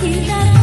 tidak